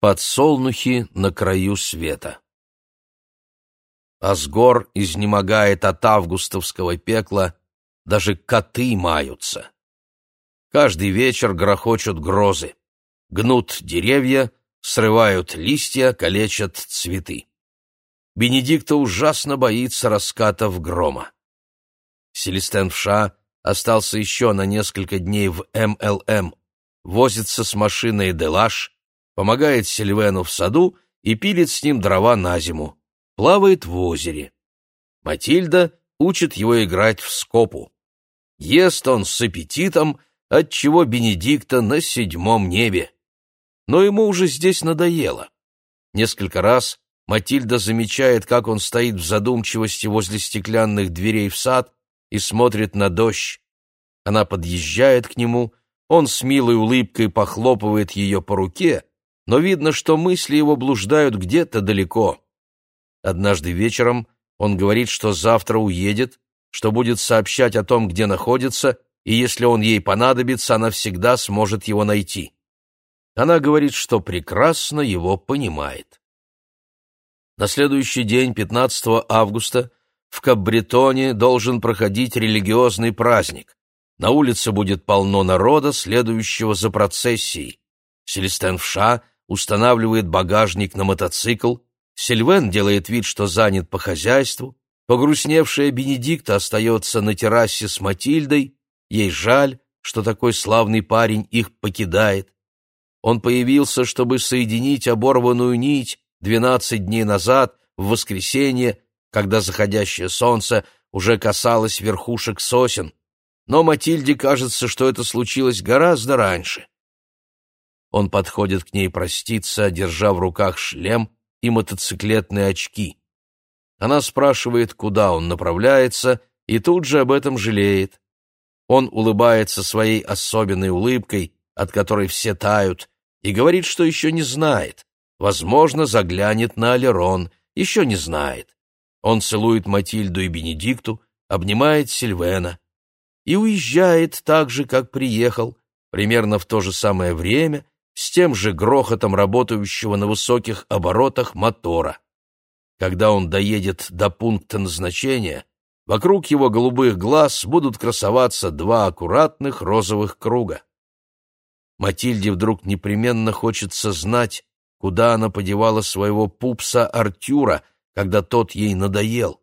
Подсолнухи на краю света. Асгор изнемогает от августовского пекла, даже коты маются. Каждый вечер грохочут грозы, гнут деревья, срывают листья, калечат цветы. Бенедикта ужасно боится раскатов грома. Селестен Вша остался еще на несколько дней в МЛМ, возится с машиной Делаш, помогает Сильвену в саду и пилит с ним дрова на зиму, плавает в озере. Матильда учит его играть в скопу. Ест он с аппетитом, отчего Бенедикта на седьмом небе. Но ему уже здесь надоело. Несколько раз Матильда замечает, как он стоит в задумчивости возле стеклянных дверей в сад и смотрит на дождь. Она подъезжает к нему, он с милой улыбкой похлопывает ее по руке, но видно, что мысли его блуждают где-то далеко. Однажды вечером он говорит, что завтра уедет, что будет сообщать о том, где находится, и если он ей понадобится, она всегда сможет его найти. Она говорит, что прекрасно его понимает. На следующий день, 15 августа, в Каббретоне должен проходить религиозный праздник. На улице будет полно народа, следующего за процессией. Селестен Вша устанавливает багажник на мотоцикл, Сильвен делает вид, что занят по хозяйству, погрустневшая Бенедикта остается на террасе с Матильдой, ей жаль, что такой славный парень их покидает. Он появился, чтобы соединить оборванную нить двенадцать дней назад, в воскресенье, когда заходящее солнце уже касалось верхушек сосен, но Матильде кажется, что это случилось гораздо раньше. Он подходит к ней проститься, держа в руках шлем и мотоциклетные очки. Она спрашивает, куда он направляется, и тут же об этом жалеет. Он улыбается своей особенной улыбкой, от которой все тают, и говорит, что еще не знает. Возможно, заглянет на Алерон, еще не знает. Он целует Матильду и Бенедикту, обнимает Сильвена и уезжает так же, как приехал, примерно в то же самое время, с тем же грохотом работающего на высоких оборотах мотора. Когда он доедет до пункта назначения, вокруг его голубых глаз будут красоваться два аккуратных розовых круга. Матильде вдруг непременно хочется знать, куда она подевала своего пупса Артюра, когда тот ей надоел.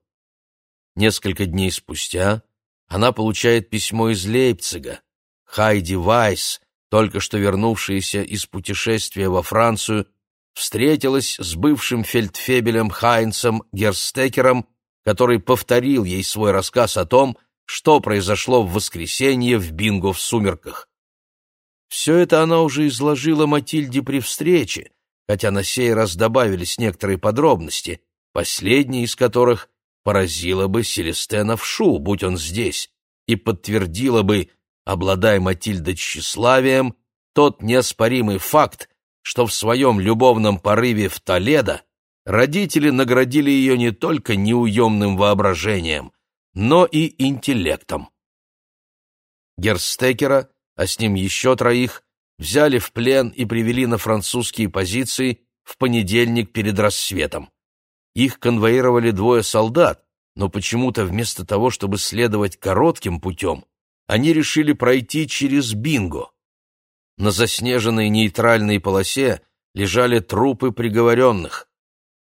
Несколько дней спустя она получает письмо из Лейпцига. Хайди Вайс, только что вернувшаяся из путешествия во Францию, встретилась с бывшим фельдфебелем Хайнцем Герстекером, который повторил ей свой рассказ о том, что произошло в воскресенье в бинго в сумерках. Все это она уже изложила Матильде при встрече, хотя на сей раз добавились некоторые подробности, последние из которых поразила бы Селестена в шу, будь он здесь, и подтвердила бы обладая Матильда тщеславием, тот неоспоримый факт, что в своем любовном порыве в Толедо родители наградили ее не только неуемным воображением, но и интеллектом. Герстекера, а с ним еще троих, взяли в плен и привели на французские позиции в понедельник перед рассветом. Их конвоировали двое солдат, но почему-то вместо того, чтобы следовать коротким путем, они решили пройти через Бинго. На заснеженной нейтральной полосе лежали трупы приговоренных.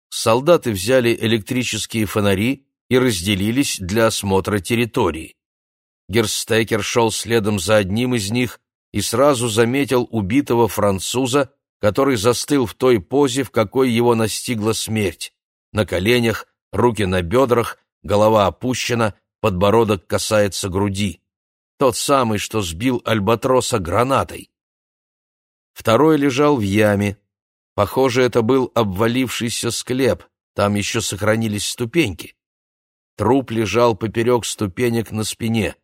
Солдаты взяли электрические фонари и разделились для осмотра территории. Герстекер шел следом за одним из них и сразу заметил убитого француза, который застыл в той позе, в какой его настигла смерть. На коленях, руки на бедрах, голова опущена, подбородок касается груди тот самый, что сбил альбатроса гранатой. Второй лежал в яме. Похоже, это был обвалившийся склеп, там еще сохранились ступеньки. Труп лежал поперек ступенек на спине.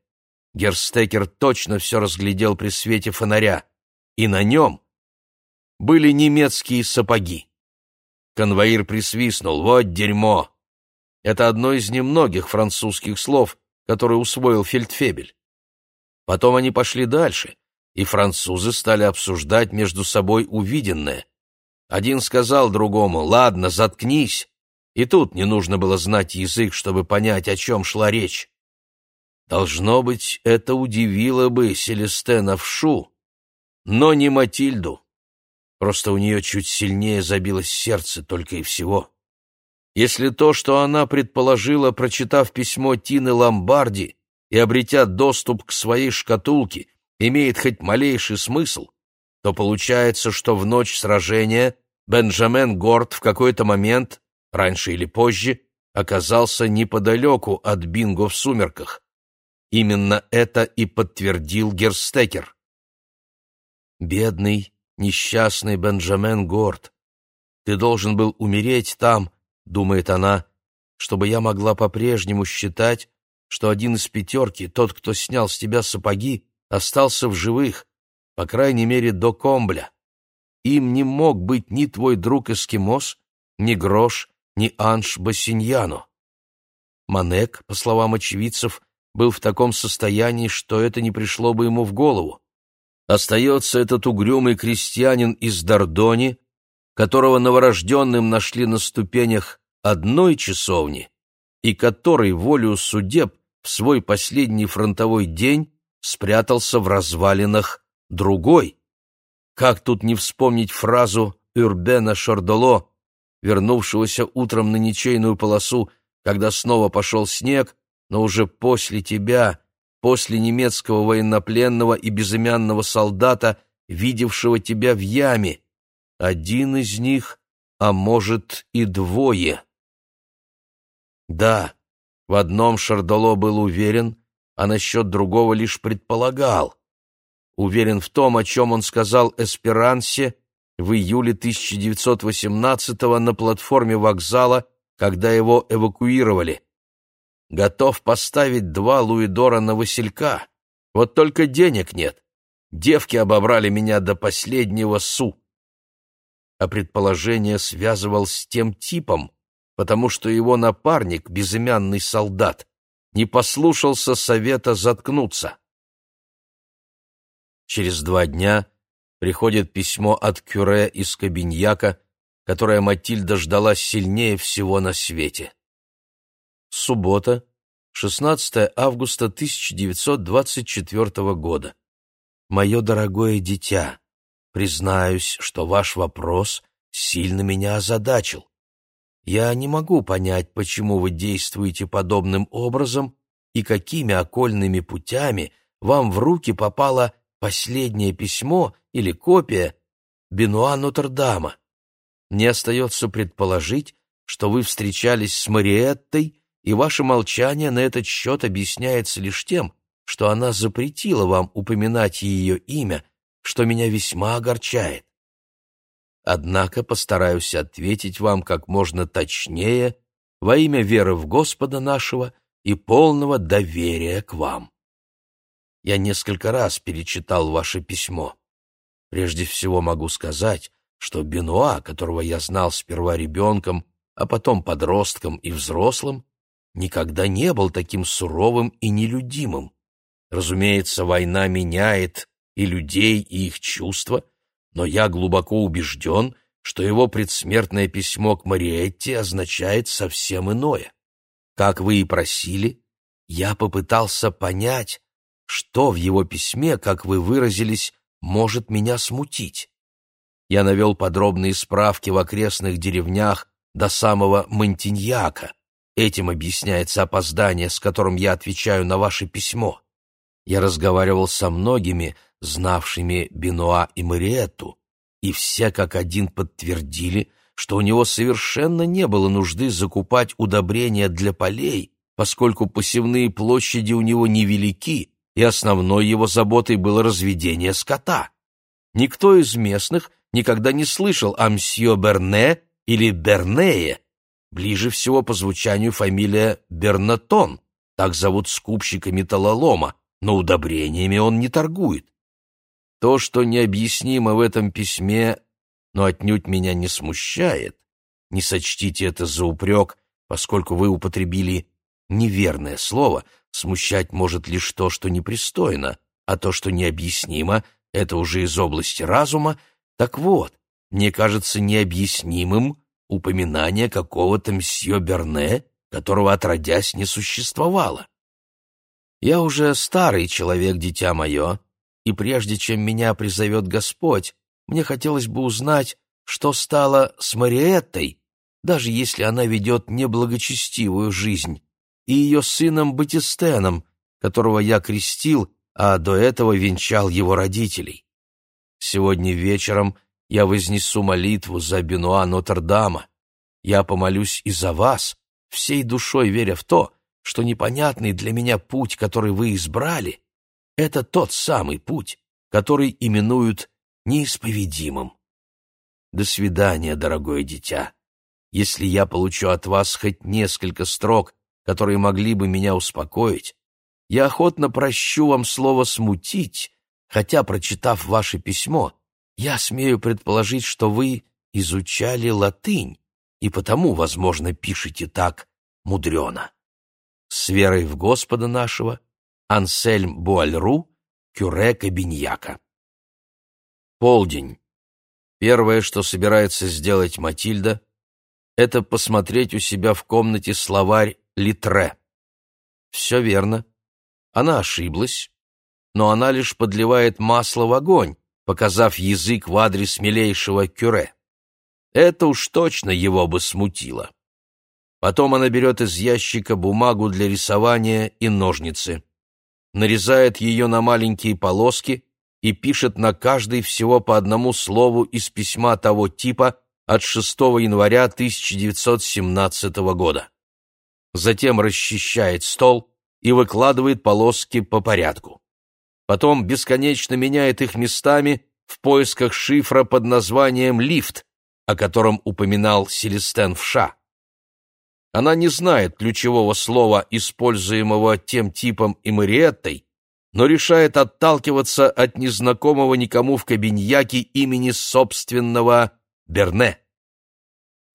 Герстекер точно все разглядел при свете фонаря. И на нем были немецкие сапоги. Конвоир присвистнул. «Вот дерьмо!» Это одно из немногих французских слов, которые усвоил Фельдфебель. Потом они пошли дальше, и французы стали обсуждать между собой увиденное. Один сказал другому «Ладно, заткнись», и тут не нужно было знать язык, чтобы понять, о чем шла речь. Должно быть, это удивило бы Селестена Вшу, но не Матильду. Просто у нее чуть сильнее забилось сердце только и всего. Если то, что она предположила, прочитав письмо Тины Ломбарди и обретя доступ к своей шкатулке, имеет хоть малейший смысл, то получается, что в ночь сражения Бенджамен Горд в какой-то момент, раньше или позже, оказался неподалеку от Бинго в сумерках. Именно это и подтвердил Герстекер. Бедный, несчастный Бенджамен Горд, ты должен был умереть там, думает она, чтобы я могла по-прежнему считать, что один из пятерки, тот, кто снял с тебя сапоги, остался в живых, по крайней мере, до Комбля. Им не мог быть ни твой друг-эскимос, ни Грош, ни Анш Бассиньяно. Манек, по словам очевидцев, был в таком состоянии, что это не пришло бы ему в голову. Остается этот угрюмый крестьянин из Дордони, которого новорожденным нашли на ступенях одной часовни и который волю судеб в свой последний фронтовой день спрятался в развалинах другой. Как тут не вспомнить фразу Урбена Шордоло, вернувшегося утром на ничейную полосу, когда снова пошел снег, но уже после тебя, после немецкого военнопленного и безымянного солдата, видевшего тебя в яме. Один из них, а может и двое. Да, в одном Шардоло был уверен, а насчет другого лишь предполагал. Уверен в том, о чем он сказал Эсперансе в июле 1918-го на платформе вокзала, когда его эвакуировали. Готов поставить два луидора на Василька. Вот только денег нет. Девки обобрали меня до последнего су. А предположение связывал с тем типом, потому что его напарник, безымянный солдат, не послушался совета заткнуться. Через два дня приходит письмо от Кюре из Кабиньяка, которое Матильда ждала сильнее всего на свете. Суббота, 16 августа 1924 года. Мое дорогое дитя, признаюсь, что ваш вопрос сильно меня озадачил. Я не могу понять, почему вы действуете подобным образом и какими окольными путями вам в руки попало последнее письмо или копия Бенуа Нотр-Дама. Мне остается предположить, что вы встречались с Мариеттой, и ваше молчание на этот счет объясняется лишь тем, что она запретила вам упоминать ее имя, что меня весьма огорчает. Однако постараюсь ответить вам как можно точнее во имя веры в Господа нашего и полного доверия к вам. Я несколько раз перечитал ваше письмо. Прежде всего могу сказать, что Бенуа, которого я знал сперва ребенком, а потом подростком и взрослым, никогда не был таким суровым и нелюдимым. Разумеется, война меняет и людей, и их чувства — но я глубоко убежден, что его предсмертное письмо к Мариетте означает совсем иное. Как вы и просили, я попытался понять, что в его письме, как вы выразились, может меня смутить. Я навел подробные справки в окрестных деревнях до самого Монтиньяка. Этим объясняется опоздание, с которым я отвечаю на ваше письмо. Я разговаривал со многими, знавшими Бенуа и Мариетту, и все как один подтвердили, что у него совершенно не было нужды закупать удобрения для полей, поскольку посевные площади у него невелики, и основной его заботой было разведение скота. Никто из местных никогда не слышал о мсье Берне или Бернее. Ближе всего по звучанию фамилия Бернатон, так зовут скупщика металлолома, но удобрениями он не торгует. То, что необъяснимо в этом письме, но отнюдь меня не смущает, не сочтите это за упрек, поскольку вы употребили неверное слово, смущать может лишь то, что непристойно, а то, что необъяснимо, это уже из области разума. Так вот, мне кажется необъяснимым упоминание какого-то мсье Берне, которого отродясь не существовало. Я уже старый человек, дитя мое, и прежде чем меня призовет Господь, мне хотелось бы узнать, что стало с Мариеттой, даже если она ведет неблагочестивую жизнь, и ее сыном Батистеном, которого я крестил, а до этого венчал его родителей. Сегодня вечером я вознесу молитву за Бенуа Нотр-Дама. Я помолюсь и за вас, всей душой веря в то, что непонятный для меня путь, который вы избрали, это тот самый путь, который именуют неисповедимым. До свидания, дорогое дитя. Если я получу от вас хоть несколько строк, которые могли бы меня успокоить, я охотно прощу вам слово «смутить», хотя, прочитав ваше письмо, я смею предположить, что вы изучали латынь, и потому, возможно, пишете так мудрено. С верой в Господа нашего, Ансельм Буальру, Кюре Кабиньяка. Полдень. Первое, что собирается сделать Матильда, это посмотреть у себя в комнате словарь Литре. Все верно. Она ошиблась, но она лишь подливает масло в огонь, показав язык в адрес милейшего Кюре. Это уж точно его бы смутило. Потом она берет из ящика бумагу для рисования и ножницы. Нарезает ее на маленькие полоски и пишет на каждой всего по одному слову из письма того типа от 6 января 1917 года. Затем расчищает стол и выкладывает полоски по порядку. Потом бесконечно меняет их местами в поисках шифра под названием «лифт», о котором упоминал Селестен Вша. Она не знает ключевого слова, используемого тем типом и Мариеттой, но решает отталкиваться от незнакомого никому в Кабиньяке имени собственного Берне.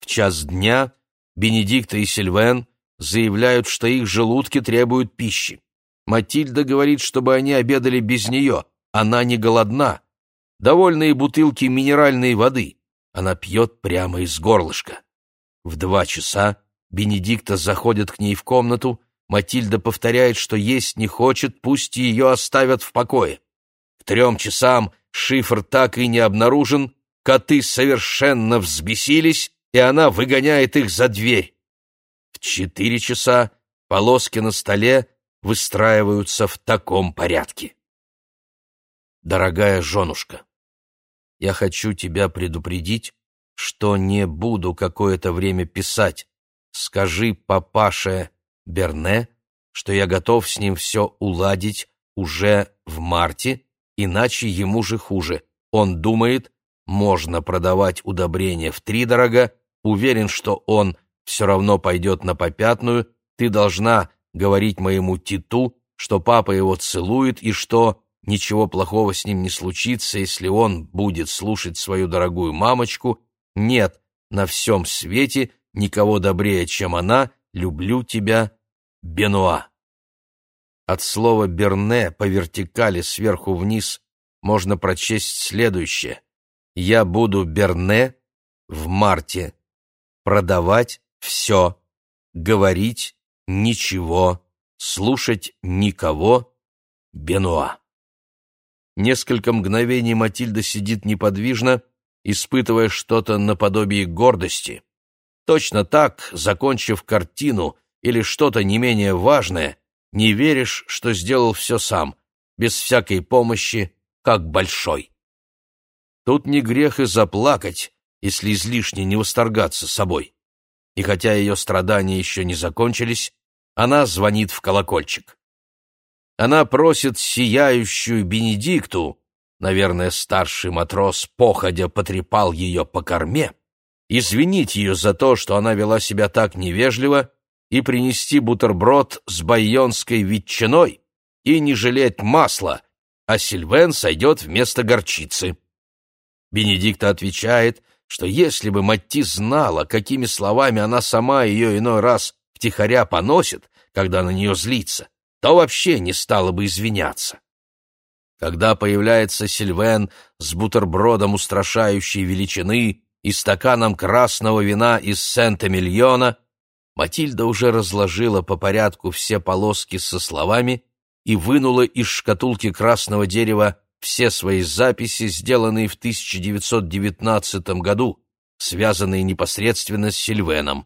В час дня Бенедикта и Сильвен заявляют, что их желудки требуют пищи. Матильда говорит, чтобы они обедали без нее, она не голодна. Довольные бутылки минеральной воды. Она пьет прямо из горлышка. В два часа Бенедикта заходит к ней в комнату, Матильда повторяет, что есть не хочет, пусть ее оставят в покое. К трем часам шифр так и не обнаружен, коты совершенно взбесились, и она выгоняет их за дверь. В четыре часа полоски на столе выстраиваются в таком порядке. Дорогая женушка, я хочу тебя предупредить, что не буду какое-то время писать, Скажи папаше Берне, что я готов с ним все уладить уже в марте, иначе ему же хуже. Он думает, можно продавать удобрения втридорога, уверен, что он все равно пойдет на попятную, ты должна говорить моему титу, что папа его целует и что ничего плохого с ним не случится, если он будет слушать свою дорогую мамочку. Нет на всем свете никого добрее, чем она, люблю тебя, Бенуа. От слова «берне» по вертикали сверху вниз можно прочесть следующее. «Я буду Берне в марте. Продавать все. Говорить ничего. Слушать никого. Бенуа». Несколько мгновений Матильда сидит неподвижно, испытывая что-то наподобие гордости. Точно так, закончив картину или что-то не менее важное, не веришь, что сделал все сам, без всякой помощи, как большой. Тут не грех и заплакать, если излишне не восторгаться собой. И хотя ее страдания еще не закончились, она звонит в колокольчик. Она просит сияющую Бенедикту, наверное, старший матрос походя потрепал ее по корме, извинить ее за то, что она вела себя так невежливо, и принести бутерброд с байонской ветчиной, и не жалеть масла, а Сильвен сойдет вместо горчицы. Бенедикта отвечает, что если бы Матти знала, какими словами она сама ее иной раз втихаря поносит, когда на нее злится, то вообще не стала бы извиняться. Когда появляется Сильвен с бутербродом устрашающей величины и стаканом красного вина из Сент-Эмильона, Матильда уже разложила по порядку все полоски со словами и вынула из шкатулки красного дерева все свои записи, сделанные в 1919 году, связанные непосредственно с Сильвеном.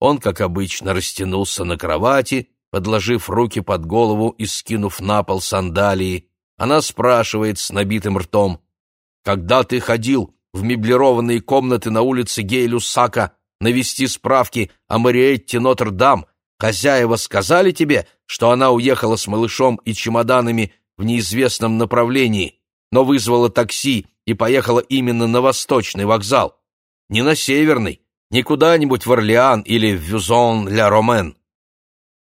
Он, как обычно, растянулся на кровати, подложив руки под голову и скинув на пол сандалии. Она спрашивает с набитым ртом, «Когда ты ходил в меблированные комнаты на улице Гейлюсака навести справки о Мариетте Нотр-Дам, хозяева сказали тебе, что она уехала с малышом и чемоданами в неизвестном направлении, но вызвала такси и поехала именно на восточный вокзал, не на северный, не куда-нибудь в Орлеан или в Вюзон-ля-Ромен.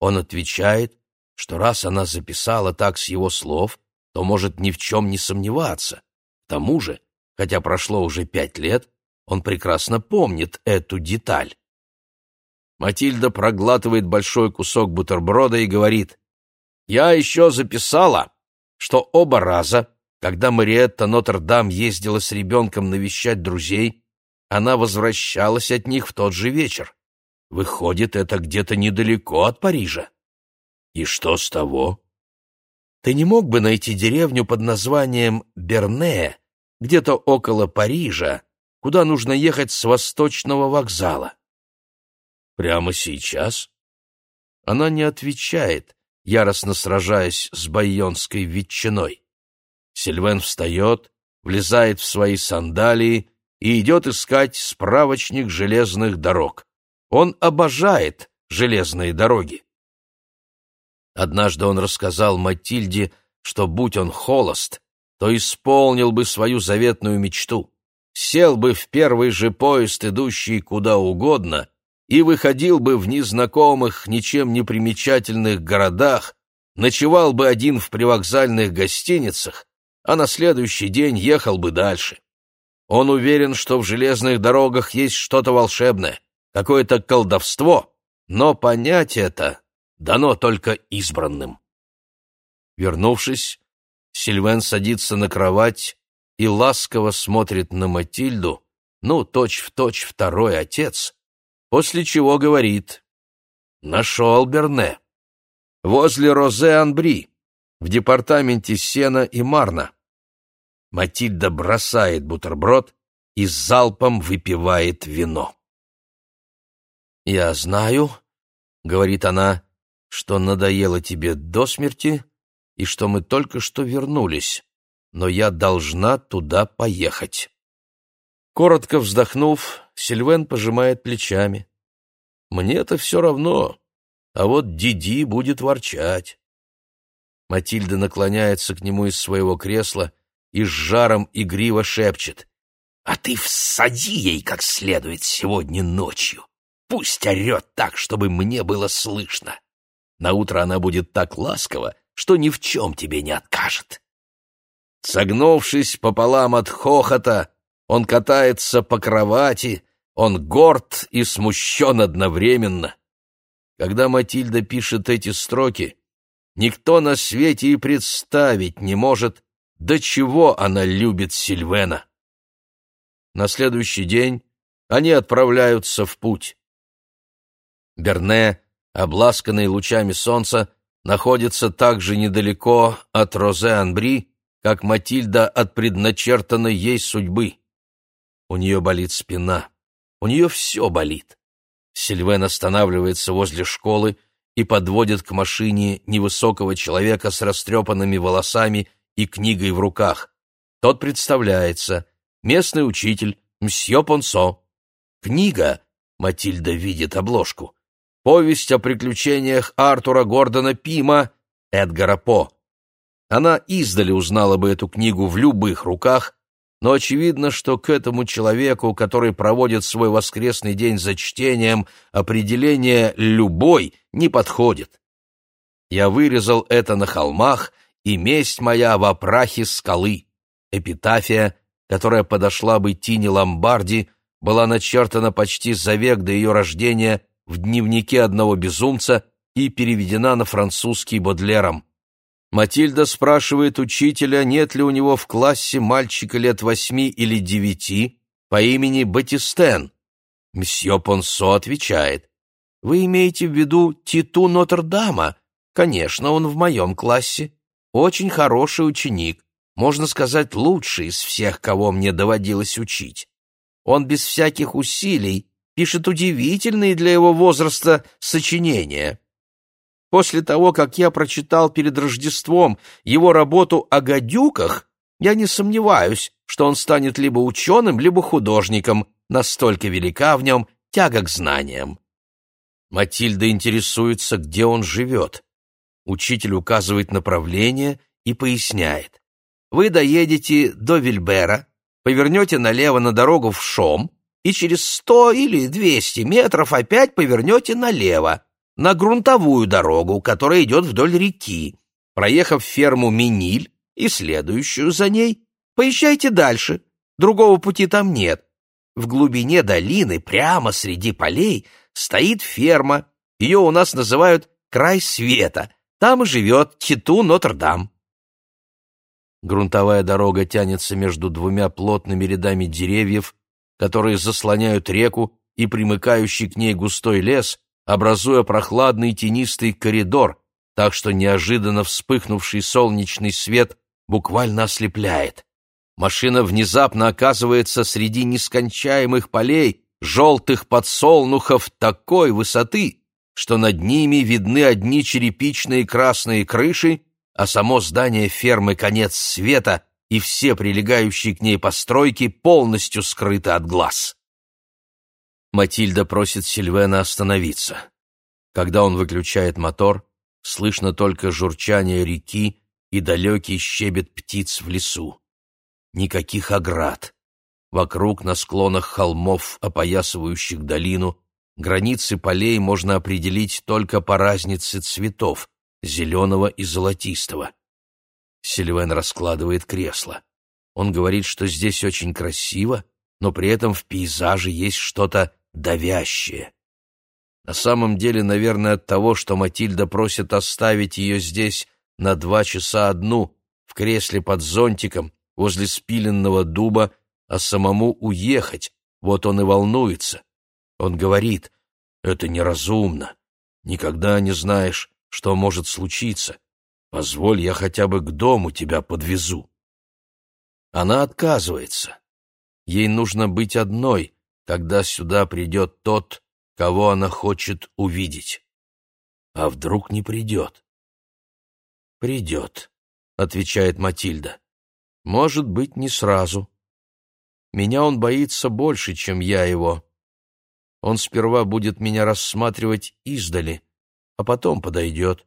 Он отвечает, что раз она записала так с его слов, то может ни в чем не сомневаться. К тому же, хотя прошло уже пять лет, он прекрасно помнит эту деталь. Матильда проглатывает большой кусок бутерброда и говорит, «Я еще записала, что оба раза, когда Мариетта Нотр-Дам ездила с ребенком навещать друзей, она возвращалась от них в тот же вечер. Выходит, это где-то недалеко от Парижа. И что с того? Ты не мог бы найти деревню под названием Берне, где-то около Парижа, куда нужно ехать с восточного вокзала? Прямо сейчас? Она не отвечает, яростно сражаясь с байонской ветчиной. Сильвен встает, влезает в свои сандалии и идет искать справочник железных дорог. Он обожает железные дороги. Однажды он рассказал Матильде, что, будь он холост, то исполнил бы свою заветную мечту, сел бы в первый же поезд, идущий куда угодно, и выходил бы в незнакомых, ничем не примечательных городах, ночевал бы один в привокзальных гостиницах, а на следующий день ехал бы дальше. Он уверен, что в железных дорогах есть что-то волшебное, какое-то колдовство, но понять это дано только избранным. Вернувшись, Сильвен садится на кровать и ласково смотрит на Матильду, ну, точь-в-точь точь второй отец, после чего говорит «Нашел Берне. Возле Розе-Анбри, в департаменте Сена и Марна. Матильда бросает бутерброд и залпом выпивает вино. «Я знаю», — говорит она, — «что надоело тебе до смерти и что мы только что вернулись, но я должна туда поехать». Коротко вздохнув, Сильвен пожимает плечами. «Мне-то все равно, а вот Диди будет ворчать». Матильда наклоняется к нему из своего кресла и с жаром игриво шепчет. «А ты всади ей как следует сегодня ночью. Пусть орет так, чтобы мне было слышно. Наутро она будет так ласкова, что ни в чем тебе не откажет». Согнувшись пополам от хохота, он катается по кровати, он горд и смущен одновременно. Когда Матильда пишет эти строки, никто на свете и представить не может, до чего она любит Сильвена. На следующий день они отправляются в путь. Берне, обласканный лучами солнца, находится так же недалеко от Розе-Анбри, как Матильда от предначертанной ей судьбы. У нее болит спина, у нее все болит. Сильвен останавливается возле школы и подводит к машине невысокого человека с растрепанными волосами и книгой в руках. Тот представляется. Местный учитель, мсье Понсо. Книга, Матильда видит обложку. Повесть о приключениях Артура Гордона Пима, Эдгара По. Она издали узнала бы эту книгу в любых руках, но очевидно, что к этому человеку, который проводит свой воскресный день за чтением, определение «любой» не подходит. Я вырезал это на холмах и месть моя во прахе скалы. Эпитафия, которая подошла бы Тине Ломбарди, была начертана почти за век до ее рождения в дневнике одного безумца и переведена на французский Бодлером. Матильда спрашивает учителя, нет ли у него в классе мальчика лет восьми или девяти по имени Батистен. Мсье Понсо отвечает, «Вы имеете в виду Титу Нотр-Дама? Конечно, он в моем классе. Очень хороший ученик, можно сказать, лучший из всех, кого мне доводилось учить. Он без всяких усилий пишет удивительные для его возраста сочинения. После того, как я прочитал перед Рождеством его работу о гадюках, я не сомневаюсь, что он станет либо ученым, либо художником, настолько велика в нем тяга к знаниям. Матильда интересуется, где он живет. Учитель указывает направление и поясняет. Вы доедете до Вильбера, повернете налево на дорогу в Шом и через сто или двести метров опять повернете налево на грунтовую дорогу, которая идет вдоль реки. Проехав ферму Миниль и следующую за ней, поезжайте дальше, другого пути там нет. В глубине долины, прямо среди полей, стоит ферма, ее у нас называют «край света», там и живет Титу Нотр-Дам. Грунтовая дорога тянется между двумя плотными рядами деревьев, которые заслоняют реку и примыкающий к ней густой лес, образуя прохладный тенистый коридор, так что неожиданно вспыхнувший солнечный свет буквально ослепляет. Машина внезапно оказывается среди нескончаемых полей, желтых подсолнухов такой высоты, что над ними видны одни черепичные красные крыши, а само здание фермы «Конец света» и все прилегающие к ней постройки полностью скрыты от глаз. Матильда просит Сильвена остановиться. Когда он выключает мотор, слышно только журчание реки и далекий щебет птиц в лесу. Никаких оград. Вокруг, на склонах холмов, опоясывающих долину, границы полей можно определить только по разнице цветов — зеленого и золотистого. Сильвен раскладывает кресло. Он говорит, что здесь очень красиво, но при этом в пейзаже есть что-то давящее. На самом деле, наверное, от того, что Матильда просит оставить ее здесь на два часа одну, в кресле под зонтиком, возле спиленного дуба, а самому уехать, вот он и волнуется. Он говорит, это неразумно, никогда не знаешь, что может случиться. Позволь, я хотя бы к дому тебя подвезу. Она отказывается. Ей нужно быть одной, когда сюда придет тот, кого она хочет увидеть. А вдруг не придет? Придет, отвечает Матильда. Может быть, не сразу. Меня он боится больше, чем я его. Он сперва будет меня рассматривать издали, а потом подойдет.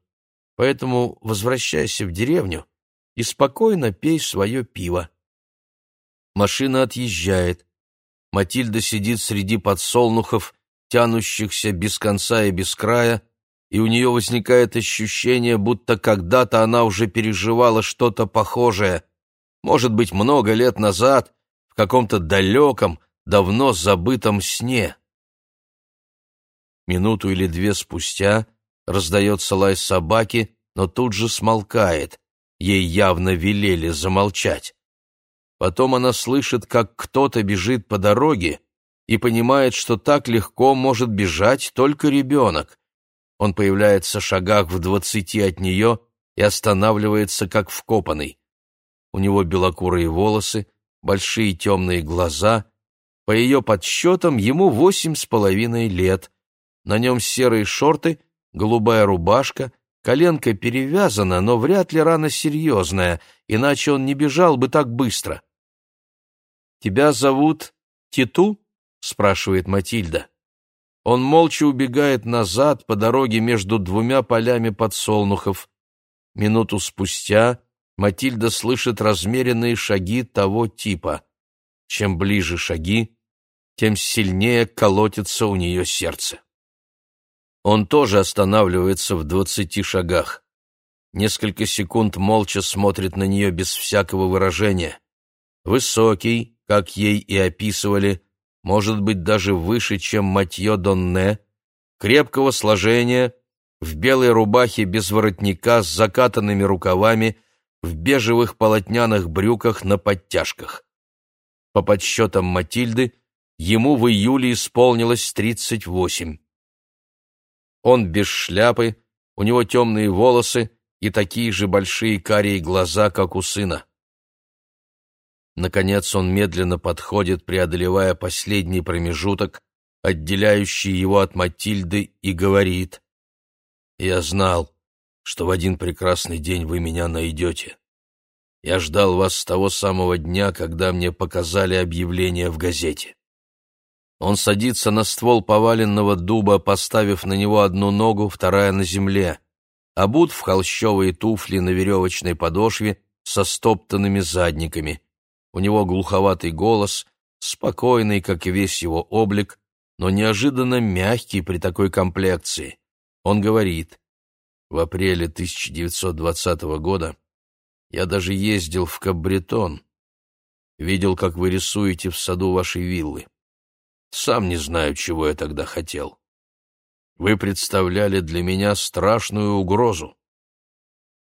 Поэтому возвращайся в деревню и спокойно пей свое пиво. Машина отъезжает. Матильда сидит среди подсолнухов, тянущихся без конца и без края, и у нее возникает ощущение, будто когда-то она уже переживала что-то похожее, может быть, много лет назад, в каком-то далеком, давно забытом сне. Минуту или две спустя раздается лай собаки, но тут же смолкает. Ей явно велели замолчать. Потом она слышит, как кто-то бежит по дороге и понимает, что так легко может бежать только ребенок. Он появляется в шагах в двадцати от нее и останавливается, как вкопанный. У него белокурые волосы, большие темные глаза. По ее подсчетам, ему восемь с половиной лет. На нем серые шорты голубая рубашка, коленка перевязана, но вряд ли рана серьезная, иначе он не бежал бы так быстро. «Тебя зовут Титу?» — спрашивает Матильда. Он молча убегает назад по дороге между двумя полями подсолнухов. Минуту спустя Матильда слышит размеренные шаги того типа. Чем ближе шаги, тем сильнее колотится у нее сердце. Он тоже останавливается в двадцати шагах. Несколько секунд молча смотрит на нее без всякого выражения. Высокий, как ей и описывали, может быть даже выше, чем Матье Донне, крепкого сложения, в белой рубахе без воротника с закатанными рукавами, в бежевых полотняных брюках на подтяжках. По подсчетам Матильды, ему в июле исполнилось тридцать восемь. Он без шляпы, у него темные волосы и такие же большие карие глаза, как у сына. Наконец он медленно подходит, преодолевая последний промежуток, отделяющий его от Матильды, и говорит, «Я знал, что в один прекрасный день вы меня найдете. Я ждал вас с того самого дня, когда мне показали объявление в газете. Он садится на ствол поваленного дуба, поставив на него одну ногу, вторая на земле. Обут в холщовые туфли на веревочной подошве со стоптанными задниками. У него глуховатый голос, спокойный, как и весь его облик, но неожиданно мягкий при такой комплекции. Он говорит, «В апреле 1920 года я даже ездил в Кабретон, видел, как вы рисуете в саду вашей виллы. Сам не знаю, чего я тогда хотел. Вы представляли для меня страшную угрозу.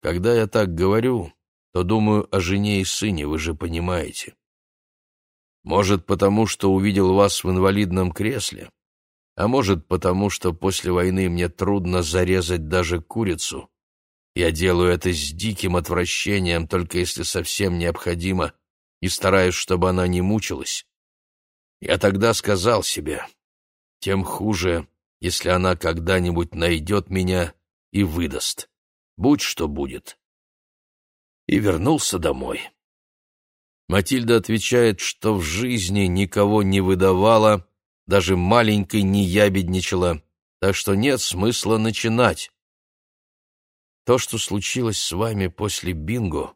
Когда я так говорю, то думаю о жене и сыне, вы же понимаете. Может, потому что увидел вас в инвалидном кресле, а может, потому что после войны мне трудно зарезать даже курицу. Я делаю это с диким отвращением, только если совсем необходимо, и стараюсь, чтобы она не мучилась. Я тогда сказал себе, тем хуже, если она когда-нибудь найдет меня и выдаст. Будь что будет. И вернулся домой. Матильда отвечает, что в жизни никого не выдавала, даже маленькой не ябедничала, так что нет смысла начинать. То, что случилось с вами после бинго,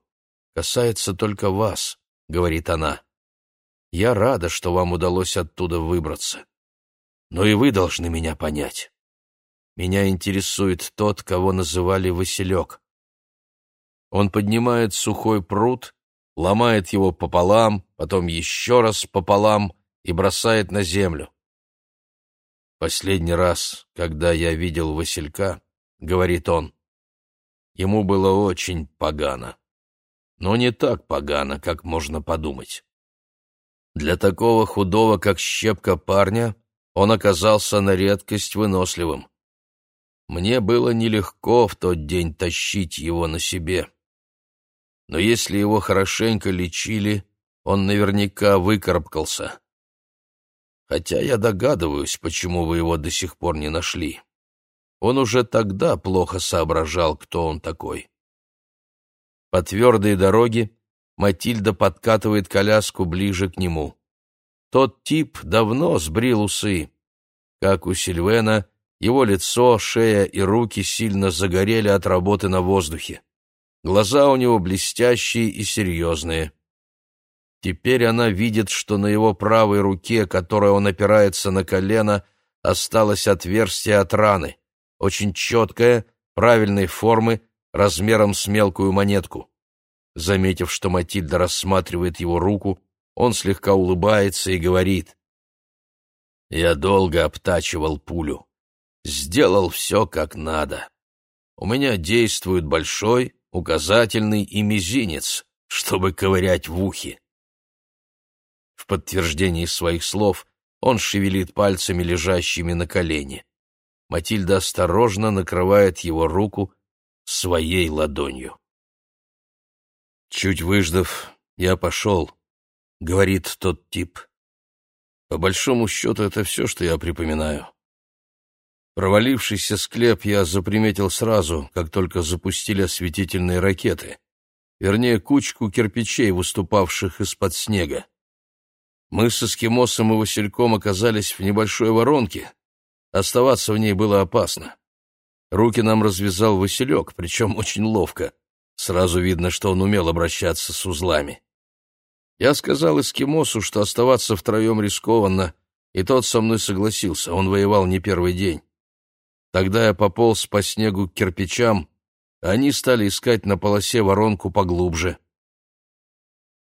касается только вас, — говорит она. Я рада, что вам удалось оттуда выбраться. Но и вы должны меня понять. Меня интересует тот, кого называли Василек. Он поднимает сухой пруд, ломает его пополам, потом еще раз пополам и бросает на землю. Последний раз, когда я видел Василька, — говорит он, — ему было очень погано. Но не так погано, как можно подумать. Для такого худого, как щепка парня, он оказался на редкость выносливым. Мне было нелегко в тот день тащить его на себе. Но если его хорошенько лечили, он наверняка выкарабкался. Хотя я догадываюсь, почему вы его до сих пор не нашли. Он уже тогда плохо соображал, кто он такой. По твердой дороге Матильда подкатывает коляску ближе к нему. Тот тип давно сбрил усы. Как у Сильвена, его лицо, шея и руки сильно загорели от работы на воздухе. Глаза у него блестящие и серьезные. Теперь она видит, что на его правой руке, которой он опирается на колено, осталось отверстие от раны, очень четкое, правильной формы, размером с мелкую монетку. Заметив, что Матильда рассматривает его руку, он слегка улыбается и говорит. «Я долго обтачивал пулю. Сделал все как надо. У меня действует большой, указательный и мизинец, чтобы ковырять в ухе». В подтверждении своих слов он шевелит пальцами, лежащими на колене. Матильда осторожно накрывает его руку своей ладонью. Чуть выждав, я пошел, — говорит тот тип. По большому счету, это все, что я припоминаю. Провалившийся склеп я заприметил сразу, как только запустили осветительные ракеты. Вернее, кучку кирпичей, выступавших из-под снега. Мы с эскимосом и Васильком оказались в небольшой воронке. Оставаться в ней было опасно. Руки нам развязал Василек, причем очень ловко. Сразу видно, что он умел обращаться с узлами. Я сказал эскимосу, что оставаться втроем рискованно, и тот со мной согласился, он воевал не первый день. Тогда я пополз по снегу к кирпичам, а они стали искать на полосе воронку поглубже.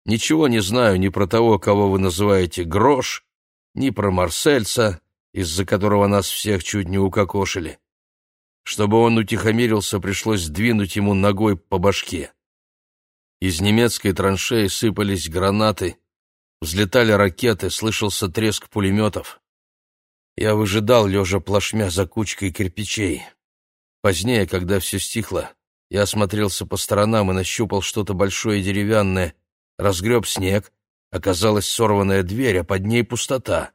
Ничего не знаю ни про того, кого вы называете Грош, ни про Марсельца, из-за которого нас всех чуть не укокошили. Чтобы он утихомирился, пришлось двинуть ему ногой по башке. Из немецкой траншеи сыпались гранаты, взлетали ракеты, слышался треск пулеметов. Я выжидал, лежа плашмя за кучкой кирпичей. Позднее, когда все стихло, я осмотрелся по сторонам и нащупал что-то большое деревянное, разгреб снег, оказалась сорванная дверь, а под ней пустота.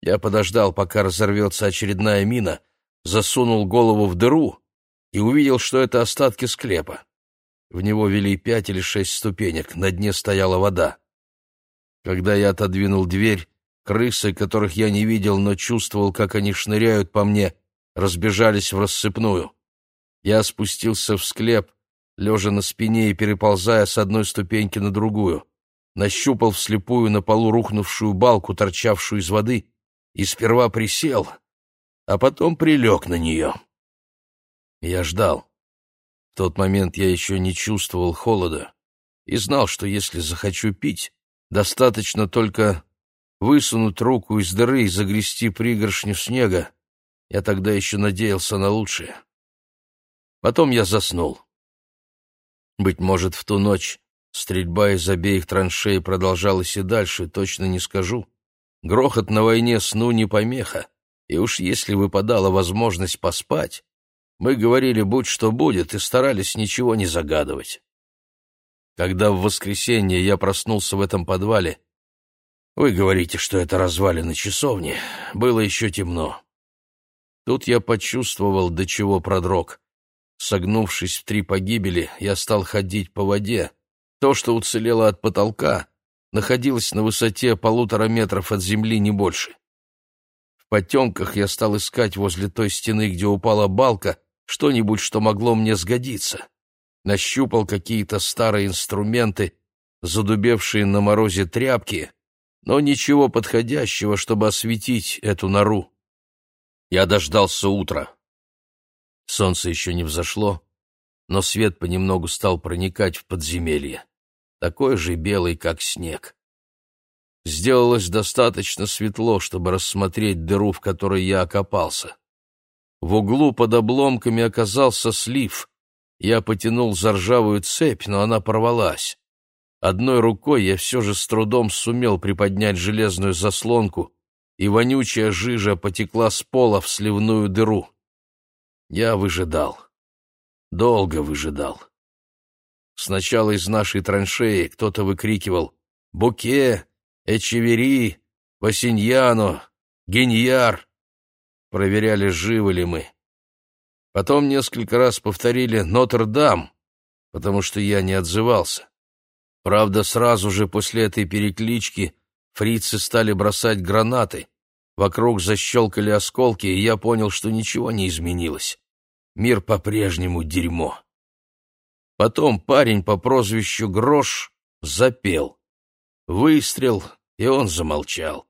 Я подождал, пока разорвется очередная мина, засунул голову в дыру и увидел, что это остатки склепа. В него вели пять или шесть ступенек, на дне стояла вода. Когда я отодвинул дверь, крысы, которых я не видел, но чувствовал, как они шныряют по мне, разбежались в рассыпную. Я спустился в склеп, лежа на спине и переползая с одной ступеньки на другую. Нащупал вслепую на полу рухнувшую балку, торчавшую из воды, и сперва присел, а потом прилег на нее. Я ждал. В тот момент я еще не чувствовал холода и знал, что если захочу пить, достаточно только высунуть руку из дыры и загрести пригоршню снега. Я тогда еще надеялся на лучшее. Потом я заснул. Быть может, в ту ночь стрельба из обеих траншей продолжалась и дальше, точно не скажу. Грохот на войне сну не помеха, и уж если выпадала возможность поспать, мы говорили «будь что будет» и старались ничего не загадывать. Когда в воскресенье я проснулся в этом подвале, вы говорите, что это развалины часовни, было еще темно. Тут я почувствовал, до чего продрог. Согнувшись в три погибели, я стал ходить по воде. То, что уцелело от потолка, находилось на высоте полутора метров от земли, не больше. В потемках я стал искать возле той стены, где упала балка, что-нибудь, что могло мне сгодиться. Нащупал какие-то старые инструменты, задубевшие на морозе тряпки, но ничего подходящего, чтобы осветить эту нору. Я дождался утра. Солнце еще не взошло, но свет понемногу стал проникать в подземелье, такой же белый, как снег. Сделалось достаточно светло, чтобы рассмотреть дыру, в которой я окопался. В углу под обломками оказался слив. Я потянул за ржавую цепь, но она порвалась. Одной рукой я все же с трудом сумел приподнять железную заслонку, и вонючая жижа потекла с пола в сливную дыру. Я выжидал. Долго выжидал. Сначала из нашей траншеи кто-то выкрикивал «Буке! Эчевери! Васиньяно! Геньяр!» проверяли, живы ли мы. Потом несколько раз повторили «Нотр-Дам», потому что я не отзывался. Правда, сразу же после этой переклички фрицы стали бросать гранаты. Вокруг защелкали осколки, и я понял, что ничего не изменилось. Мир по-прежнему дерьмо. Потом парень по прозвищу Грош запел. Выстрел, и он замолчал.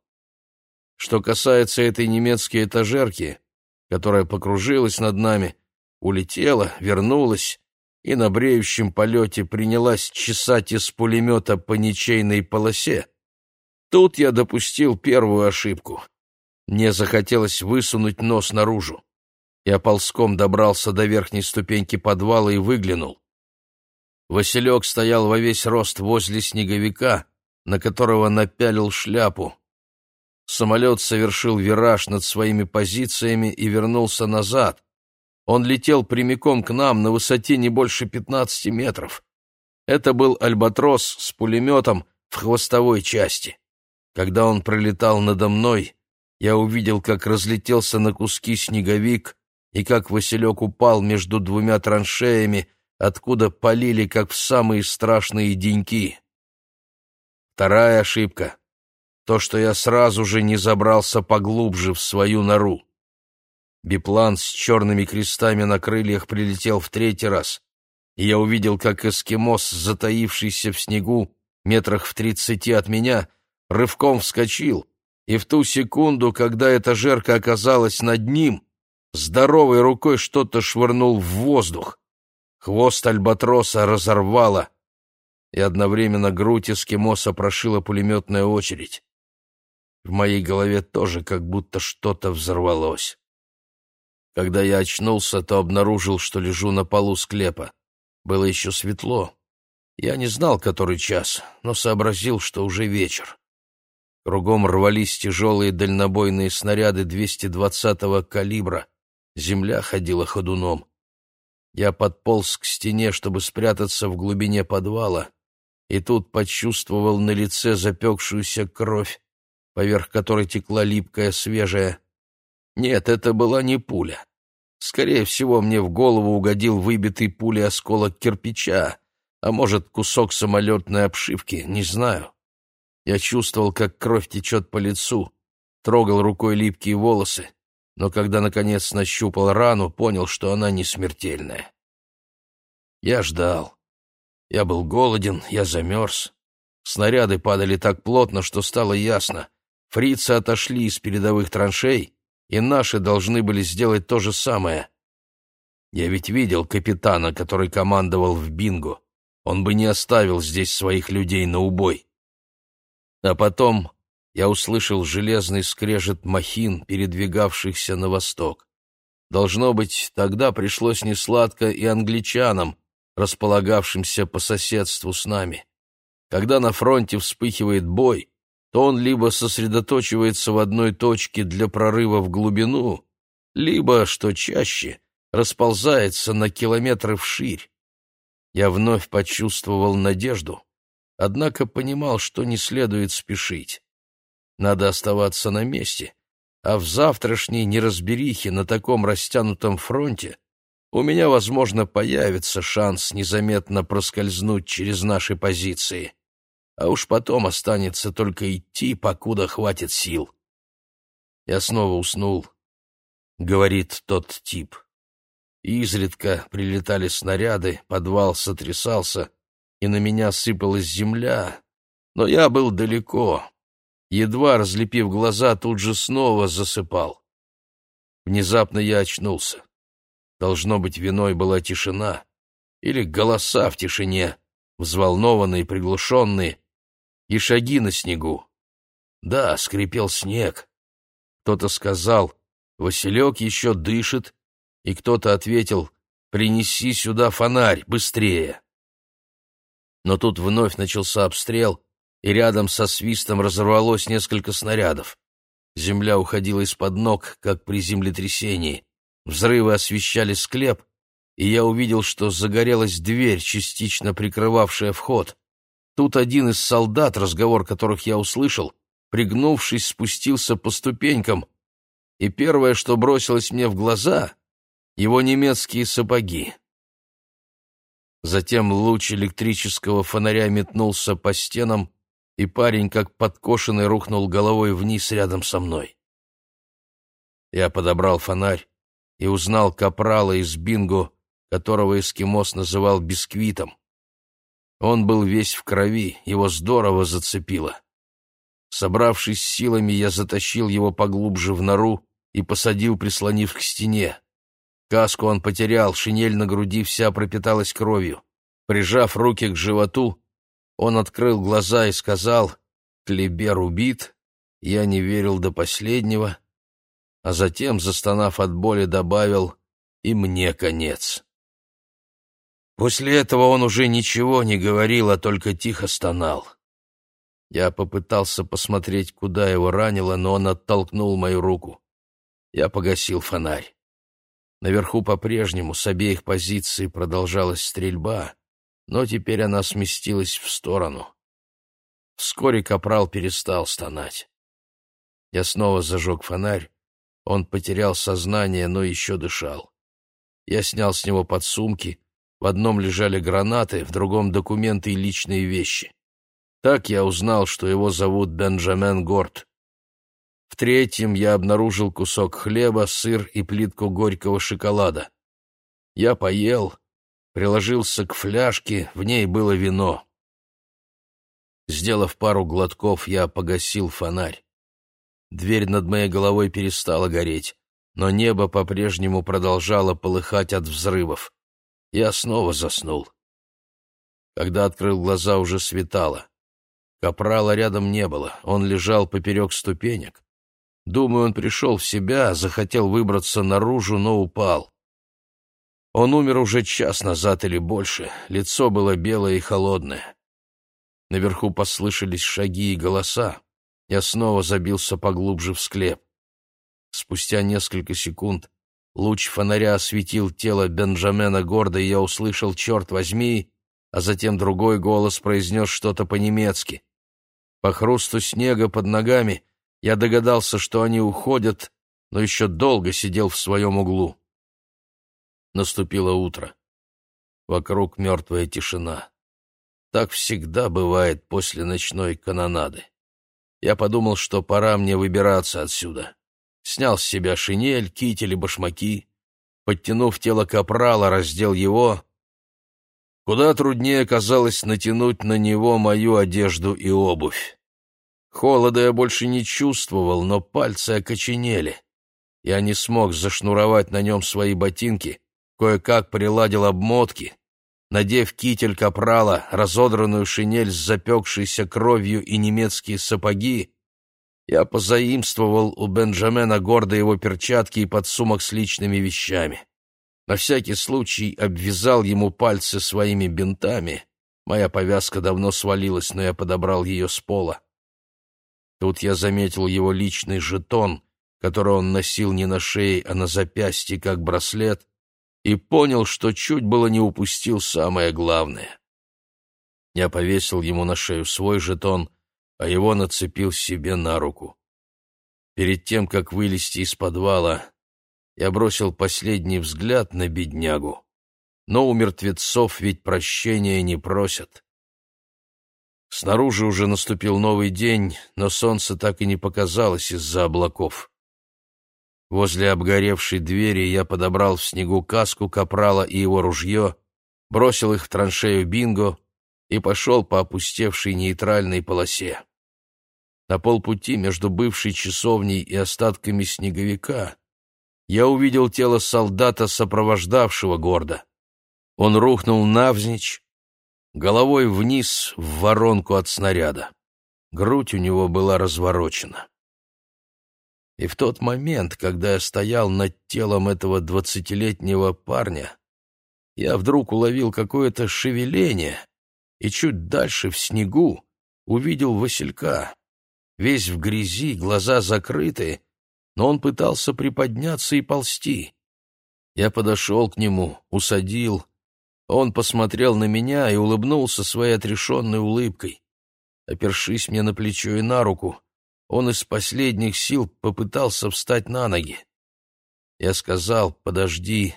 Что касается этой немецкой этажерки, которая покружилась над нами, улетела, вернулась и на бреющем полете принялась чесать из пулемета по ничейной полосе, тут я допустил первую ошибку. Мне захотелось высунуть нос наружу. Я ползком добрался до верхней ступеньки подвала и выглянул. Василек стоял во весь рост возле снеговика, на которого напялил шляпу. Самолет совершил вираж над своими позициями и вернулся назад. Он летел прямиком к нам на высоте не больше 15 метров. Это был «Альбатрос» с пулеметом в хвостовой части. Когда он пролетал надо мной, я увидел, как разлетелся на куски снеговик и как Василек упал между двумя траншеями, откуда полили, как в самые страшные деньки. Вторая ошибка то, что я сразу же не забрался поглубже в свою нору. Биплан с черными крестами на крыльях прилетел в третий раз, и я увидел, как эскимос, затаившийся в снегу метрах в тридцати от меня, рывком вскочил, и в ту секунду, когда эта жерка оказалась над ним, здоровой рукой что-то швырнул в воздух. Хвост альбатроса разорвало, и одновременно грудь эскимоса прошила пулеметная очередь. В моей голове тоже как будто что-то взорвалось. Когда я очнулся, то обнаружил, что лежу на полу склепа. Было еще светло. Я не знал, который час, но сообразил, что уже вечер. Кругом рвались тяжелые дальнобойные снаряды 220-го калибра. Земля ходила ходуном. Я подполз к стене, чтобы спрятаться в глубине подвала, и тут почувствовал на лице запекшуюся кровь, поверх которой текла липкая свежая. Нет, это была не пуля. Скорее всего, мне в голову угодил выбитый пулей осколок кирпича, а может, кусок самолетной обшивки, не знаю. Я чувствовал, как кровь течет по лицу, трогал рукой липкие волосы, но когда, наконец, нащупал рану, понял, что она не смертельная. Я ждал. Я был голоден, я замерз. Снаряды падали так плотно, что стало ясно. Фрицы отошли из передовых траншей, и наши должны были сделать то же самое. Я ведь видел капитана, который командовал в бинго. Он бы не оставил здесь своих людей на убой. А потом я услышал железный скрежет махин, передвигавшихся на восток. Должно быть, тогда пришлось несладко и англичанам, располагавшимся по соседству с нами. Когда на фронте вспыхивает бой, то он либо сосредоточивается в одной точке для прорыва в глубину, либо, что чаще, расползается на километры вширь. Я вновь почувствовал надежду, однако понимал, что не следует спешить. Надо оставаться на месте, а в завтрашней неразберихе на таком растянутом фронте у меня, возможно, появится шанс незаметно проскользнуть через наши позиции. А уж потом останется только идти, покуда хватит сил. Я снова уснул, — говорит тот тип. Изредка прилетали снаряды, подвал сотрясался, и на меня сыпалась земля, но я был далеко. Едва разлепив глаза, тут же снова засыпал. Внезапно я очнулся. Должно быть, виной была тишина или голоса в тишине, взволнованные, приглушенные, и шаги на снегу. Да, скрипел снег. Кто-то сказал, Василек еще дышит, и кто-то ответил, принеси сюда фонарь, быстрее. Но тут вновь начался обстрел, и рядом со свистом разорвалось несколько снарядов. Земля уходила из-под ног, как при землетрясении. Взрывы освещали склеп, и я увидел, что загорелась дверь, частично прикрывавшая вход. Тут один из солдат, разговор которых я услышал, пригнувшись, спустился по ступенькам, и первое, что бросилось мне в глаза — его немецкие сапоги. Затем луч электрического фонаря метнулся по стенам, и парень, как подкошенный, рухнул головой вниз рядом со мной. Я подобрал фонарь и узнал капрала из бинго, которого эскимос называл бисквитом. Он был весь в крови, его здорово зацепило. Собравшись силами, я затащил его поглубже в нору и посадил, прислонив к стене. Каску он потерял, шинель на груди вся пропиталась кровью. Прижав руки к животу, он открыл глаза и сказал «Клебер убит». Я не верил до последнего, а затем, застонав от боли, добавил «И мне конец». После этого он уже ничего не говорил, а только тихо стонал. Я попытался посмотреть, куда его ранило, но он оттолкнул мою руку. Я погасил фонарь. Наверху по-прежнему с обеих позиций продолжалась стрельба, но теперь она сместилась в сторону. Вскоре капрал перестал стонать. Я снова зажег фонарь. Он потерял сознание, но еще дышал. Я снял с него подсумки. В одном лежали гранаты, в другом — документы и личные вещи. Так я узнал, что его зовут Бенджамен Горд. В третьем я обнаружил кусок хлеба, сыр и плитку горького шоколада. Я поел, приложился к фляжке, в ней было вино. Сделав пару глотков, я погасил фонарь. Дверь над моей головой перестала гореть, но небо по-прежнему продолжало полыхать от взрывов. Я снова заснул. Когда открыл глаза, уже светало. Капрала рядом не было, он лежал поперек ступенек. Думаю, он пришел в себя, захотел выбраться наружу, но упал. Он умер уже час назад или больше, лицо было белое и холодное. Наверху послышались шаги и голоса. Я снова забился поглубже в склеп. Спустя несколько секунд луч фонаря осветил тело Бенджамена Горда, и я услышал «Черт возьми!», а затем другой голос произнес что-то по-немецки. По хрусту снега под ногами я догадался, что они уходят, но еще долго сидел в своем углу. Наступило утро. Вокруг мертвая тишина. Так всегда бывает после ночной канонады. Я подумал, что пора мне выбираться отсюда. Снял с себя шинель, китель и башмаки. Подтянув тело капрала, раздел его. Куда труднее казалось натянуть на него мою одежду и обувь. Холода я больше не чувствовал, но пальцы окоченели. Я не смог зашнуровать на нем свои ботинки, кое-как приладил обмотки, надев китель капрала, разодранную шинель с запекшейся кровью и немецкие сапоги, я позаимствовал у Бенджамена гордо его перчатки и подсумок с личными вещами. На всякий случай обвязал ему пальцы своими бинтами. Моя повязка давно свалилась, но я подобрал ее с пола. Тут я заметил его личный жетон, который он носил не на шее, а на запястье, как браслет, и понял, что чуть было не упустил самое главное. Я повесил ему на шею свой жетон, а его нацепил себе на руку. Перед тем, как вылезти из подвала, я бросил последний взгляд на беднягу. Но у мертвецов ведь прощения не просят. Снаружи уже наступил новый день, но солнце так и не показалось из-за облаков. Возле обгоревшей двери я подобрал в снегу каску капрала и его ружье, бросил их в траншею бинго и пошел по опустевшей нейтральной полосе. На полпути между бывшей часовней и остатками снеговика я увидел тело солдата, сопровождавшего гордо. Он рухнул навзничь, головой вниз в воронку от снаряда. Грудь у него была разворочена. И в тот момент, когда я стоял над телом этого двадцатилетнего парня, я вдруг уловил какое-то шевеление и чуть дальше, в снегу, увидел Василька. Весь в грязи, глаза закрыты, но он пытался приподняться и ползти. Я подошел к нему, усадил. Он посмотрел на меня и улыбнулся своей отрешенной улыбкой. Опершись мне на плечо и на руку, он из последних сил попытался встать на ноги. Я сказал, подожди,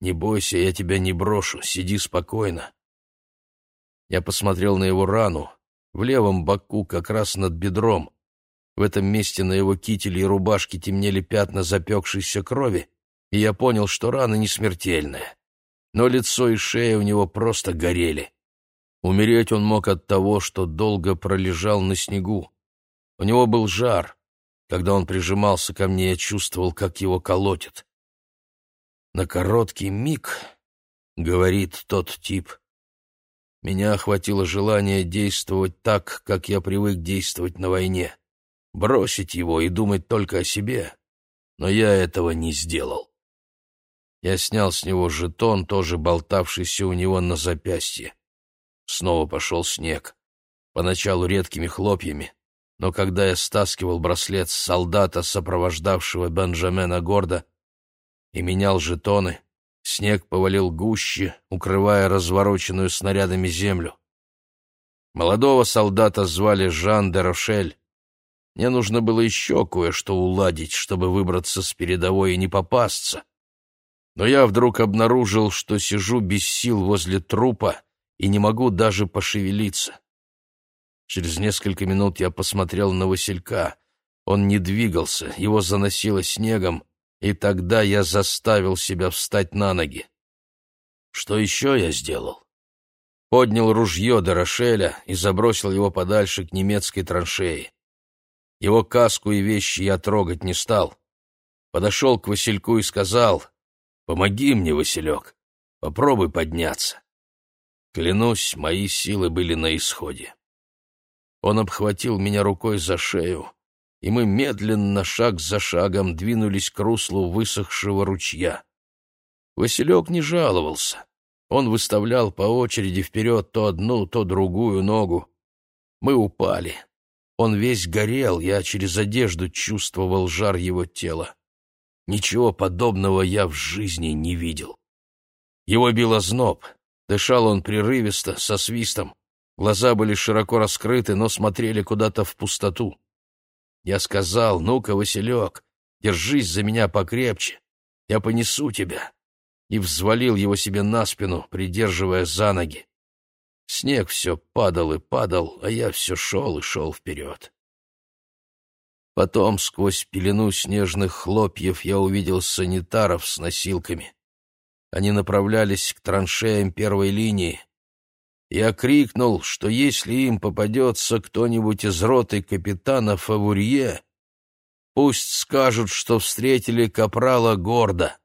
не бойся, я тебя не брошу, сиди спокойно. Я посмотрел на его рану, в левом боку, как раз над бедром. В этом месте на его кителе и рубашке темнели пятна запекшейся крови, и я понял, что рана не смертельная. Но лицо и шея у него просто горели. Умереть он мог от того, что долго пролежал на снегу. У него был жар. Когда он прижимался ко мне, я чувствовал, как его колотит. На короткий миг, — говорит тот тип, — меня охватило желание действовать так, как я привык действовать на войне, бросить его и думать только о себе, но я этого не сделал. Я снял с него жетон, тоже болтавшийся у него на запястье. Снова пошел снег, поначалу редкими хлопьями, но когда я стаскивал браслет с солдата, сопровождавшего Бенджамена Горда, и менял жетоны, снег повалил гуще, укрывая развороченную снарядами землю. Молодого солдата звали Жан де Рошель. Мне нужно было еще кое-что уладить, чтобы выбраться с передовой и не попасться. Но я вдруг обнаружил, что сижу без сил возле трупа и не могу даже пошевелиться. Через несколько минут я посмотрел на Василька. Он не двигался, его заносило снегом, и тогда я заставил себя встать на ноги. Что еще я сделал? Поднял ружье до Рошеля и забросил его подальше к немецкой траншеи. Его каску и вещи я трогать не стал. Подошел к Васильку и сказал, «Помоги мне, Василек, попробуй подняться». Клянусь, мои силы были на исходе. Он обхватил меня рукой за шею, и мы медленно, шаг за шагом, двинулись к руслу высохшего ручья. Василек не жаловался. Он выставлял по очереди вперед то одну, то другую ногу. Мы упали. Он весь горел, я через одежду чувствовал жар его тела. Ничего подобного я в жизни не видел. Его било зноб. Дышал он прерывисто, со свистом. Глаза были широко раскрыты, но смотрели куда-то в пустоту. Я сказал, ну-ка, Василек, держись за меня покрепче, я понесу тебя. И взвалил его себе на спину, придерживая за ноги. Снег все падал и падал, а я все шел и шел вперед. Потом сквозь пелену снежных хлопьев я увидел санитаров с носилками. Они направлялись к траншеям первой линии. Я крикнул, что если им попадется кто-нибудь из роты капитана Фавурье, пусть скажут, что встретили капрала гордо.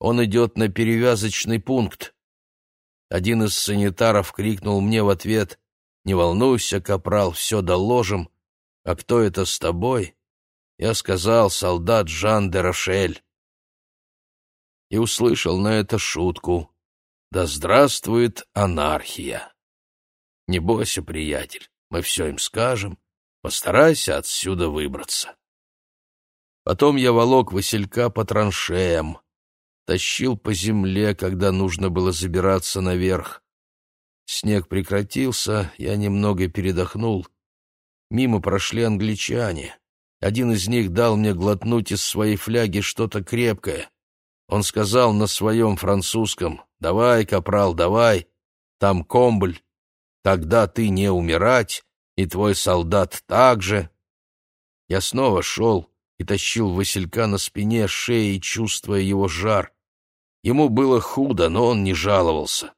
Он идет на перевязочный пункт. Один из санитаров крикнул мне в ответ «Не волнуйся, капрал, все доложим. А кто это с тобой?» Я сказал «Солдат Жан де Рошель» и услышал на это шутку. «Да здравствует анархия!» Не бойся, приятель, мы все им скажем. Постарайся отсюда выбраться. Потом я волок Василька по траншеям, тащил по земле, когда нужно было забираться наверх. Снег прекратился, я немного передохнул. Мимо прошли англичане. Один из них дал мне глотнуть из своей фляги что-то крепкое. Он сказал на своем французском «Давай, капрал, давай, там комбль, Тогда ты не умирать, и твой солдат также. Я снова шел и тащил Василька на спине, шеей, чувствуя его жар. Ему было худо, но он не жаловался.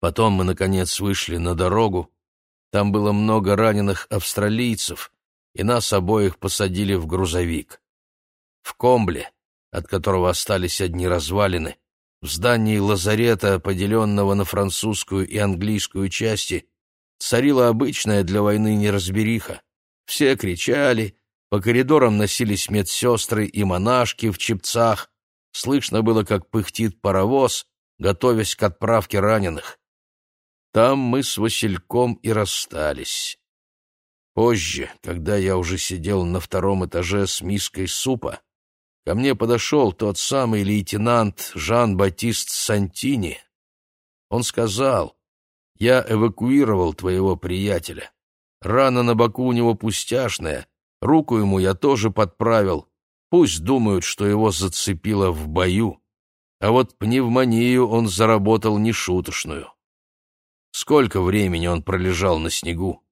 Потом мы, наконец, вышли на дорогу. Там было много раненых австралийцев, и нас обоих посадили в грузовик. В Комбле, от которого остались одни развалины, в здании лазарета, поделенного на французскую и английскую части, царила обычная для войны неразбериха. Все кричали, по коридорам носились медсестры и монашки в чепцах, слышно было, как пыхтит паровоз, готовясь к отправке раненых. Там мы с Васильком и расстались. Позже, когда я уже сидел на втором этаже с миской супа, ко мне подошел тот самый лейтенант Жан-Батист Сантини. Он сказал, «Я эвакуировал твоего приятеля. Рана на боку у него пустяшная, руку ему я тоже подправил. Пусть думают, что его зацепило в бою. А вот пневмонию он заработал нешуточную. Сколько времени он пролежал на снегу?»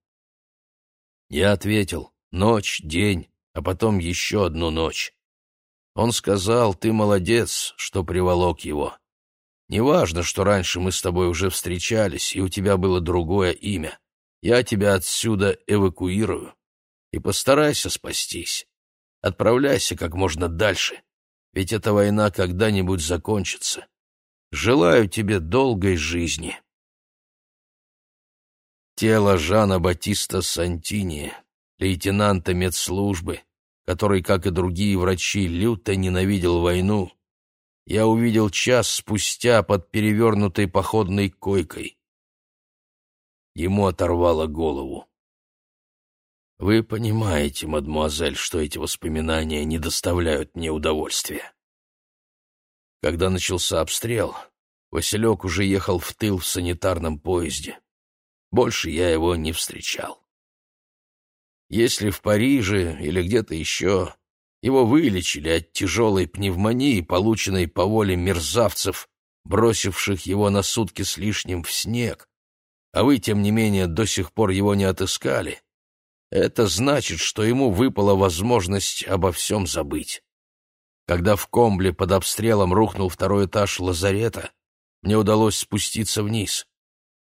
Я ответил, «Ночь, день, а потом еще одну ночь». Он сказал, ты молодец, что приволок его. Неважно, что раньше мы с тобой уже встречались, и у тебя было другое имя. Я тебя отсюда эвакуирую. И постарайся спастись. Отправляйся как можно дальше, ведь эта война когда-нибудь закончится. Желаю тебе долгой жизни. Тело Жана Батиста Сантини, лейтенанта медслужбы, который, как и другие врачи, люто ненавидел войну, я увидел час спустя под перевернутой походной койкой. Ему оторвало голову. Вы понимаете, мадемуазель, что эти воспоминания не доставляют мне удовольствия. Когда начался обстрел, Василек уже ехал в тыл в санитарном поезде. Больше я его не встречал. Если в Париже или где-то еще его вылечили от тяжелой пневмонии, полученной по воле мерзавцев, бросивших его на сутки с лишним в снег, а вы, тем не менее, до сих пор его не отыскали, это значит, что ему выпала возможность обо всем забыть. Когда в Комбле под обстрелом рухнул второй этаж лазарета, мне удалось спуститься вниз.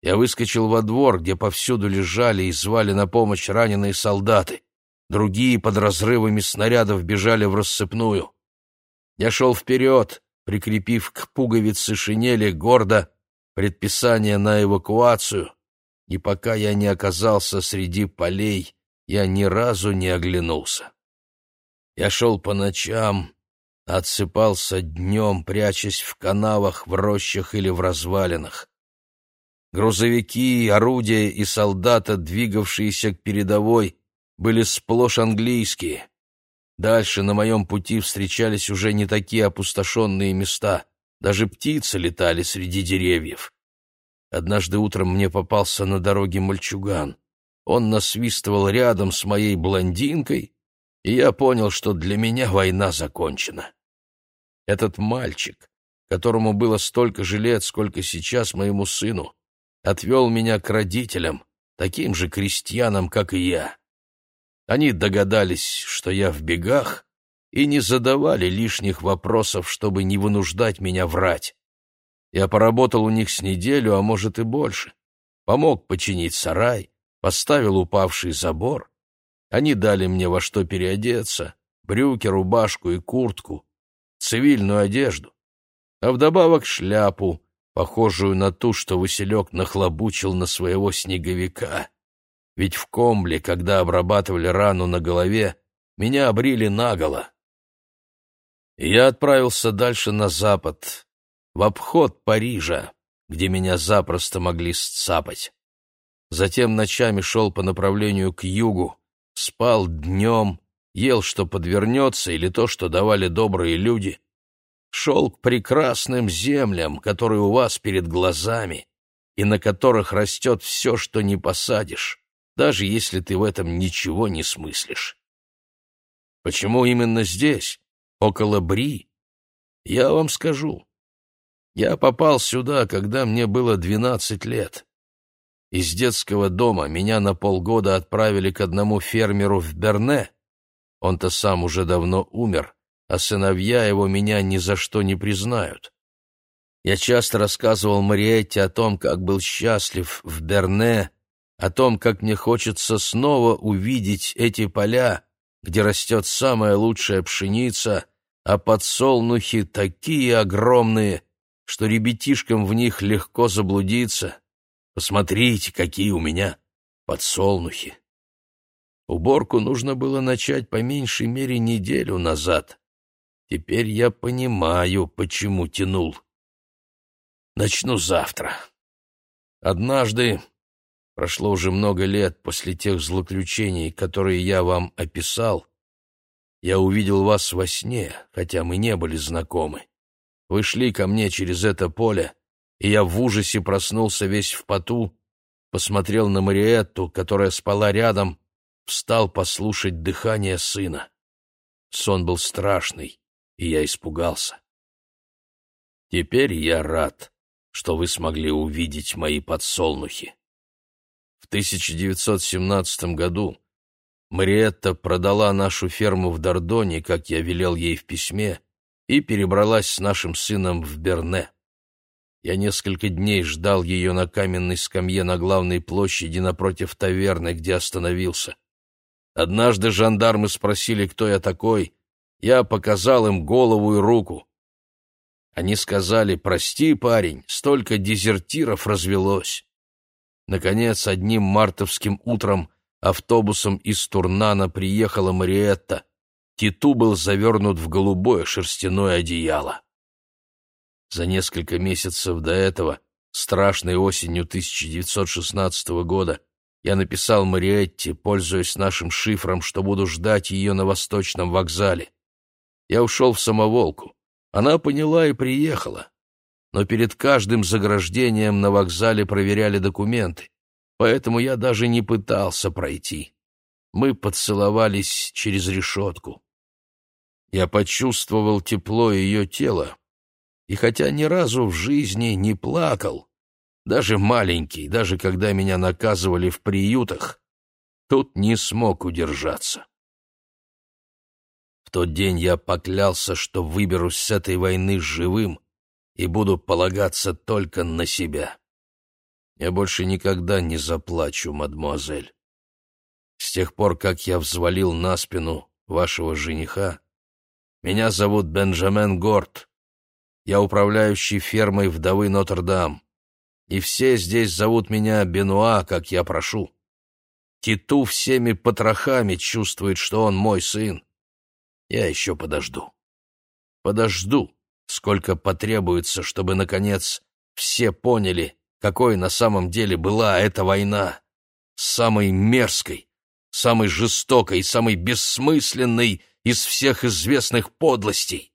Я выскочил во двор, где повсюду лежали и звали на помощь раненые солдаты. Другие под разрывами снарядов бежали в рассыпную. Я шел вперед, прикрепив к пуговице шинели гордо предписание на эвакуацию, и пока я не оказался среди полей, я ни разу не оглянулся. Я шел по ночам, отсыпался днем, прячась в канавах, в рощах или в развалинах. Грузовики, орудия и солдаты, двигавшиеся к передовой, были сплошь английские. Дальше на моем пути встречались уже не такие опустошенные места, даже птицы летали среди деревьев. Однажды утром мне попался на дороге мальчуган. Он насвистывал рядом с моей блондинкой, и я понял, что для меня война закончена. Этот мальчик, которому было столько же лет, сколько сейчас моему сыну, отвел меня к родителям, таким же крестьянам, как и я. Они догадались, что я в бегах, и не задавали лишних вопросов, чтобы не вынуждать меня врать. Я поработал у них с неделю, а может и больше. Помог починить сарай, поставил упавший забор. Они дали мне во что переодеться, брюки, рубашку и куртку, цивильную одежду, а вдобавок шляпу, похожую на ту, что Василек нахлобучил на своего снеговика. Ведь в комбле, когда обрабатывали рану на голове, меня обрили наголо. Я отправился дальше на запад, в обход Парижа, где меня запросто могли сцапать. Затем ночами шел по направлению к югу, спал днем, ел, что подвернется, или то, что давали добрые люди. Шел к прекрасным землям, которые у вас перед глазами, и на которых растет все, что не посадишь, даже если ты в этом ничего не смыслишь. Почему именно здесь, около Бри? Я вам скажу. Я попал сюда, когда мне было двенадцать лет. Из детского дома меня на полгода отправили к одному фермеру в Берне. Он-то сам уже давно умер, а сыновья его меня ни за что не признают. Я часто рассказывал Мариетте о том, как был счастлив в Берне, о том, как мне хочется снова увидеть эти поля, где растет самая лучшая пшеница, а подсолнухи такие огромные, что ребятишкам в них легко заблудиться. Посмотрите, какие у меня подсолнухи. Уборку нужно было начать по меньшей мере неделю назад. Теперь я понимаю, почему тянул. Начну завтра. Однажды, прошло уже много лет после тех злоключений, которые я вам описал, я увидел вас во сне, хотя мы не были знакомы. Вы шли ко мне через это поле, и я в ужасе проснулся весь в поту, посмотрел на Мариетту, которая спала рядом, встал послушать дыхание сына. Сон был страшный, и я испугался. Теперь я рад, что вы смогли увидеть мои подсолнухи. В 1917 году Мариетта продала нашу ферму в Дордоне, как я велел ей в письме, и перебралась с нашим сыном в Берне. Я несколько дней ждал ее на каменной скамье на главной площади напротив таверны, где остановился. Однажды жандармы спросили, кто я такой. Я показал им голову и руку. Они сказали, прости, парень, столько дезертиров развелось. Наконец, одним мартовским утром автобусом из Турнана приехала Мариетта. Титу был завернут в голубое шерстяное одеяло. За несколько месяцев до этого, страшной осенью 1916 года, я написал Мариетте, пользуясь нашим шифром, что буду ждать ее на Восточном вокзале. Я ушел в самоволку. Она поняла и приехала. Но перед каждым заграждением на вокзале проверяли документы, поэтому я даже не пытался пройти. Мы поцеловались через решетку. Я почувствовал тепло ее тела, и хотя ни разу в жизни не плакал, даже маленький, даже когда меня наказывали в приютах, тут не смог удержаться. Тот день я поклялся, что выберусь с этой войны живым и буду полагаться только на себя. Я больше никогда не заплачу, мадмуазель. С тех пор, как я взвалил на спину вашего жениха, меня зовут Бенджамен Горд, я управляющий фермой вдовы Нотр-Дам. И все здесь зовут меня Бенуа, как я прошу. Титу всеми потрохами чувствует, что он мой сын. Я еще подожду. Подожду, сколько потребуется, чтобы, наконец, все поняли, какой на самом деле была эта война. Самой мерзкой, самой жестокой, самой бессмысленной из всех известных подлостей.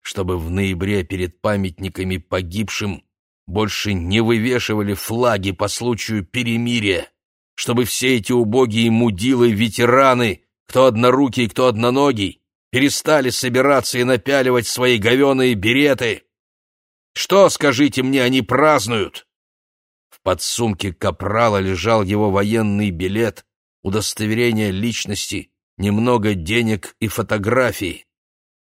Чтобы в ноябре перед памятниками погибшим больше не вывешивали флаги по случаю перемирия, чтобы все эти убогие мудилы-ветераны, кто однорукий, кто одноногий, перестали собираться и напяливать свои говеные береты. Что, скажите мне, они празднуют? В подсумке капрала лежал его военный билет, удостоверение личности, немного денег и фотографии.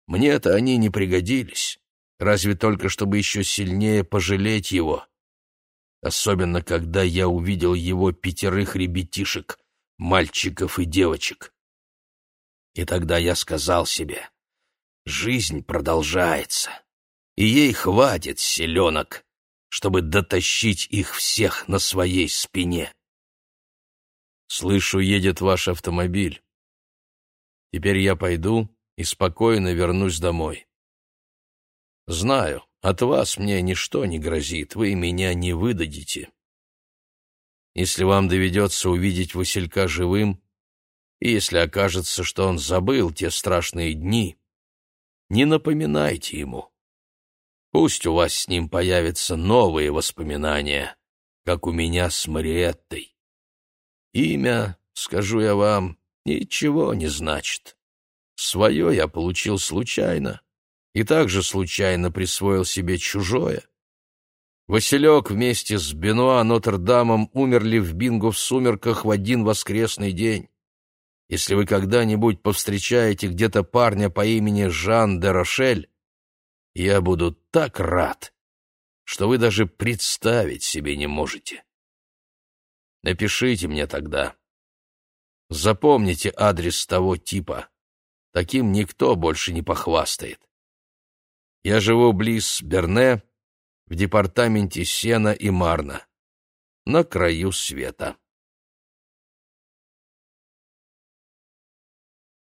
Мне-то они не пригодились, разве только чтобы еще сильнее пожалеть его. Особенно, когда я увидел его пятерых ребятишек, мальчиков и девочек. И тогда я сказал себе, жизнь продолжается, и ей хватит селенок, чтобы дотащить их всех на своей спине. Слышу, едет ваш автомобиль. Теперь я пойду и спокойно вернусь домой. Знаю, от вас мне ничто не грозит, вы меня не выдадите. Если вам доведется увидеть Василька живым, и если окажется, что он забыл те страшные дни, не напоминайте ему. Пусть у вас с ним появятся новые воспоминания, как у меня с Мариеттой. Имя, скажу я вам, ничего не значит. Свое я получил случайно и также случайно присвоил себе чужое. Василек вместе с Бенуа Нотр-Дамом умерли в Бинго в сумерках в один воскресный день. Если вы когда-нибудь повстречаете где-то парня по имени Жан де Рошель, я буду так рад, что вы даже представить себе не можете. Напишите мне тогда. Запомните адрес того типа. Таким никто больше не похвастает. Я живу близ Берне, в департаменте Сена и Марна, на краю света.